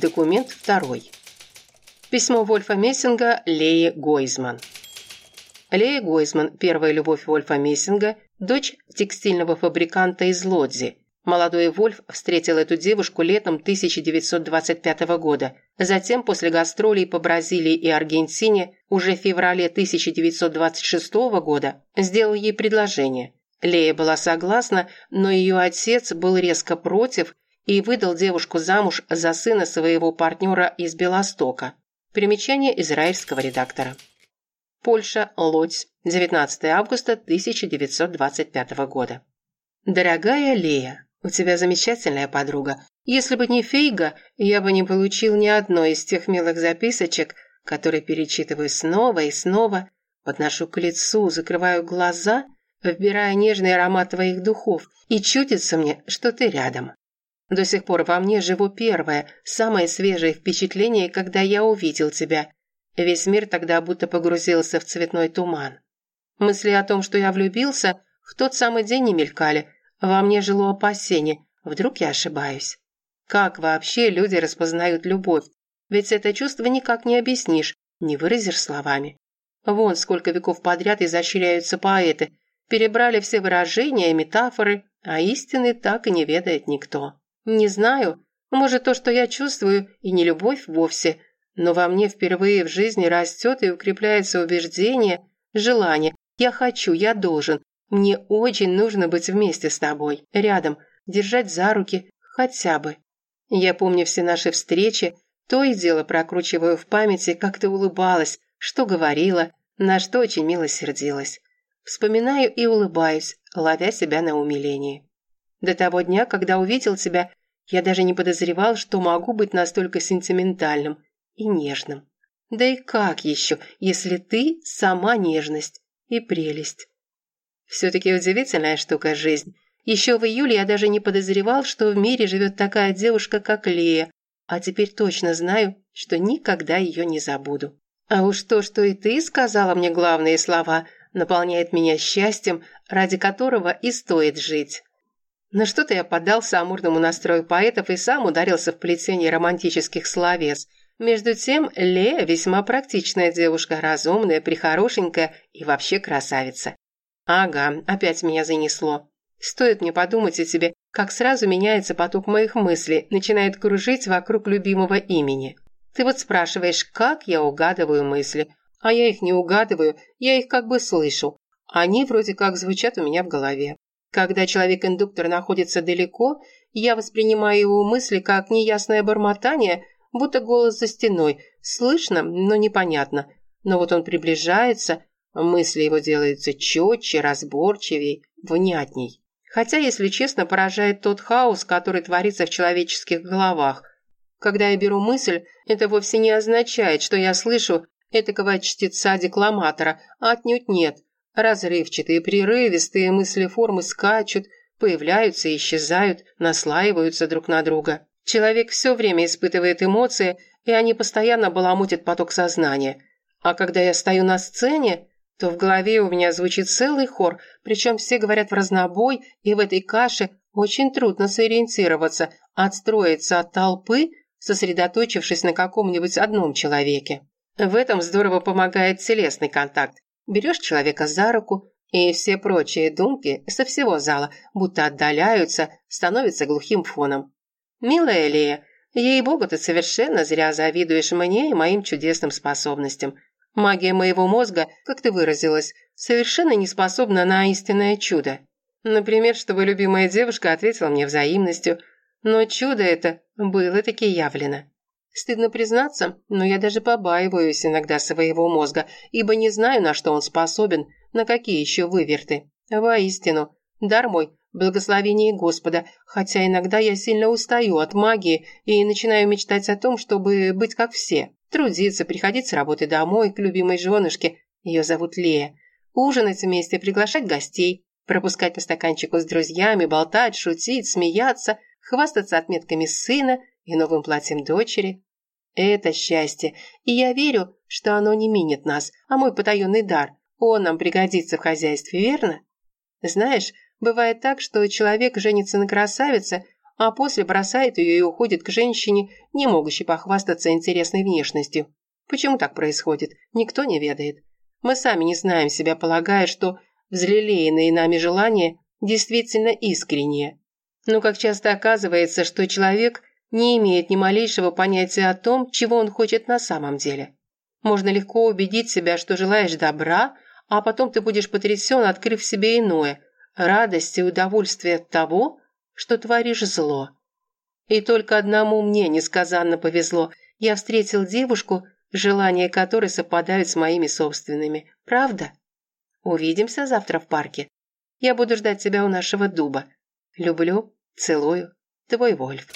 Документ второй. Письмо Вольфа Мессинга Лее Гойзман. Лея Гойзман, первая любовь Вольфа Мессинга, дочь текстильного фабриканта из Лодзи. Молодой Вольф встретил эту девушку летом 1925 года. Затем, после гастролей по Бразилии и Аргентине, уже в феврале 1926 года, сделал ей предложение. Лея была согласна, но ее отец был резко против и выдал девушку замуж за сына своего партнера из Белостока. Примечание израильского редактора. Польша, Лодзь, 19 августа 1925 года. Дорогая Лея, у тебя замечательная подруга. Если бы не Фейга, я бы не получил ни одной из тех милых записочек, которые перечитываю снова и снова, подношу к лицу, закрываю глаза, вбирая нежный аромат твоих духов, и чудится мне, что ты рядом. До сих пор во мне живо первое, самое свежее впечатление, когда я увидел тебя. Весь мир тогда будто погрузился в цветной туман. Мысли о том, что я влюбился, в тот самый день не мелькали, во мне жило опасение, вдруг я ошибаюсь. Как вообще люди распознают любовь? Ведь это чувство никак не объяснишь, не выразишь словами. Вон сколько веков подряд изощряются поэты, перебрали все выражения и метафоры, а истины так и не ведает никто. Не знаю, может то, что я чувствую, и не любовь вовсе, но во мне впервые в жизни растет и укрепляется убеждение, желание, я хочу, я должен, мне очень нужно быть вместе с тобой, рядом, держать за руки, хотя бы. Я помню все наши встречи, то и дело прокручиваю в памяти, как ты улыбалась, что говорила, на что очень мило сердилась. Вспоминаю и улыбаюсь, ловя себя на умилении. До того дня, когда увидел тебя, я даже не подозревал, что могу быть настолько сентиментальным и нежным. Да и как еще, если ты сама нежность и прелесть? Все-таки удивительная штука жизнь. Еще в июле я даже не подозревал, что в мире живет такая девушка, как Лея, а теперь точно знаю, что никогда ее не забуду. А уж то, что и ты сказала мне главные слова, наполняет меня счастьем, ради которого и стоит жить. Но что-то я поддался амурному настрою поэтов и сам ударился в плетение романтических словес. Между тем, Лея весьма практичная девушка, разумная, прихорошенькая и вообще красавица. Ага, опять меня занесло. Стоит мне подумать о тебе, как сразу меняется поток моих мыслей, начинает кружить вокруг любимого имени. Ты вот спрашиваешь, как я угадываю мысли, а я их не угадываю, я их как бы слышу. Они вроде как звучат у меня в голове. Когда человек-индуктор находится далеко, я воспринимаю его мысли как неясное бормотание, будто голос за стеной. Слышно, но непонятно. Но вот он приближается, Мысли его делаются четче, разборчивее, внятней. Хотя, если честно, поражает тот хаос, который творится в человеческих головах. Когда я беру мысль, это вовсе не означает, что я слышу этакого чтеца-декламатора, а отнюдь нет. Разрывчатые, прерывистые мысли формы скачут, появляются и исчезают, наслаиваются друг на друга. Человек все время испытывает эмоции, и они постоянно баламутят поток сознания. А когда я стою на сцене, то в голове у меня звучит целый хор, причем все говорят в разнобой, и в этой каше очень трудно сориентироваться, отстроиться от толпы, сосредоточившись на каком-нибудь одном человеке. В этом здорово помогает телесный контакт. Берешь человека за руку, и все прочие думки со всего зала будто отдаляются, становятся глухим фоном. «Милая Лея, ей-богу, ты совершенно зря завидуешь мне и моим чудесным способностям. Магия моего мозга, как ты выразилась, совершенно не способна на истинное чудо. Например, чтобы любимая девушка ответила мне взаимностью, но чудо это было-таки явлено. Стыдно признаться, но я даже побаиваюсь иногда своего мозга, ибо не знаю, на что он способен, на какие еще выверты. Воистину, дар мой – благословение Господа, хотя иногда я сильно устаю от магии и начинаю мечтать о том, чтобы быть как все. Трудиться, приходить с работы домой к любимой женушке, ее зовут Лея, ужинать вместе, приглашать гостей, пропускать по стаканчику с друзьями, болтать, шутить, смеяться, хвастаться отметками сына и новым платьем дочери. Это счастье, и я верю, что оно не минет нас, а мой потаенный дар, он нам пригодится в хозяйстве, верно? Знаешь, бывает так, что человек женится на красавице, а после бросает ее и уходит к женщине, не могущей похвастаться интересной внешностью. Почему так происходит, никто не ведает. Мы сами не знаем себя, полагая, что взлелеянные нами желания действительно искренние. Но как часто оказывается, что человек не имеет ни малейшего понятия о том, чего он хочет на самом деле. Можно легко убедить себя, что желаешь добра, а потом ты будешь потрясен, открыв себе иное – радость и удовольствие от того, что творишь зло. И только одному мне несказанно повезло. Я встретил девушку, желания которой совпадают с моими собственными. Правда? Увидимся завтра в парке. Я буду ждать тебя у нашего дуба. Люблю, целую. Твой Вольф.